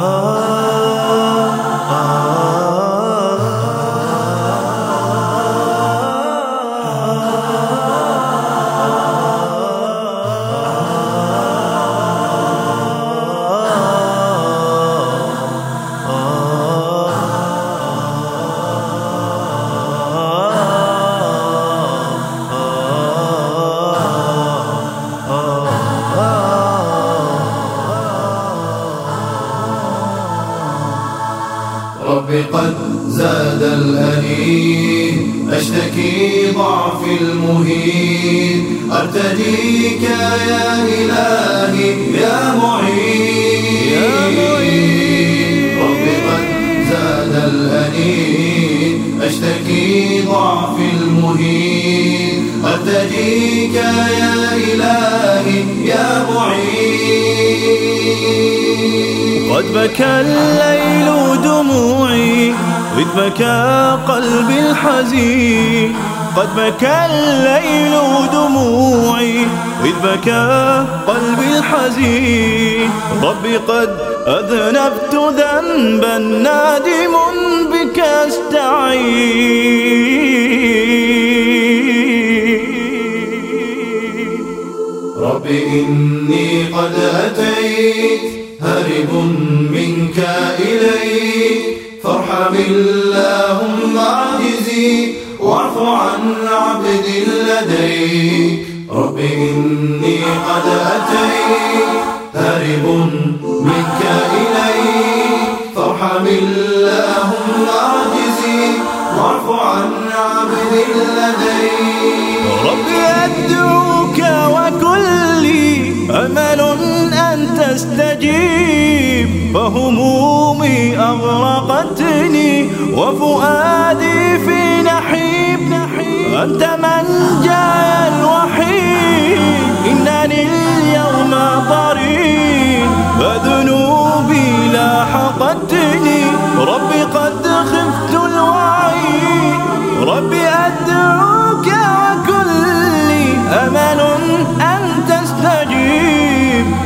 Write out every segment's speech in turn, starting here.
Oh. رب قد زاد الأنين. أشتكي ضعف المهين. أرتديك يا إلهي يا معين. رب قد زاد الأنين. أشتكي ضعف المهين. أرتديك يا إلهي يا معين. قد بكى الليل دموعي إذ بكى قلبي الحزين قد بكى الليل دموعي إذ بكى قلبي الحزين ربي قد أذنبت ذنبا نادم بك أستعين ربي إني قد أتيت هرب منك إليك فارحم اللهم عجزي واعف عن عبد لديك. رب إني قد أتيت هرب منك إليك فارحم اللهم عجزي واعف عن عبد لديك. ربي أدعوك وكلي أمل تستجيب فهمومي أغرقتني وفؤادي في نحيب. أنت من جاء الوحيد.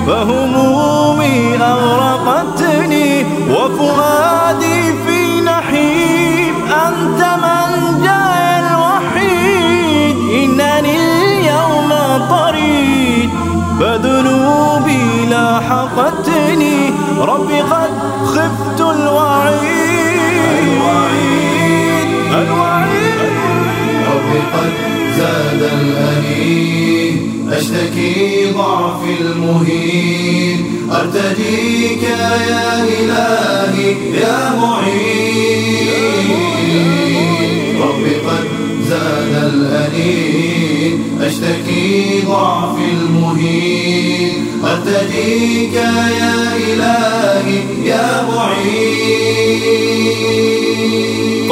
فهمومي أغرقتني وفؤادي في نحيب أنت من جاء الوحيد إنني اليوم طريد. فذنوبي لاحقتني ربي قد خفت الوعيد. الوعيد الوعيد رب قد زاد الأنين أشتكي ضعف المهين. أرتديك يا إلهي يا معين. رب قد زاد الأنين. أشتكي ضعف المهين. أرتديك يا إلهي يا معين.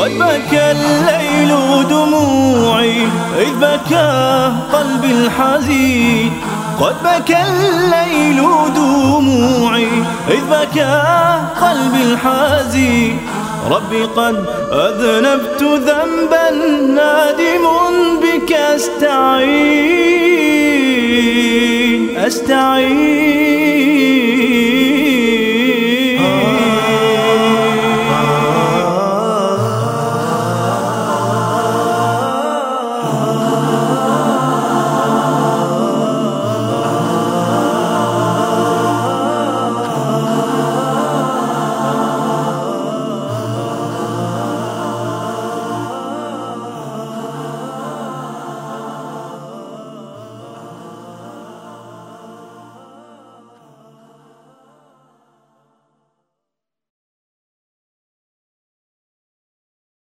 قد بكى الليل دموعي إذ بكى قلبي الحزين. قد بكى الليل دموعي إذ بكى قلبي الحزين. ربي قد أذنبت ذنبا نادم بك أستعين أستعين.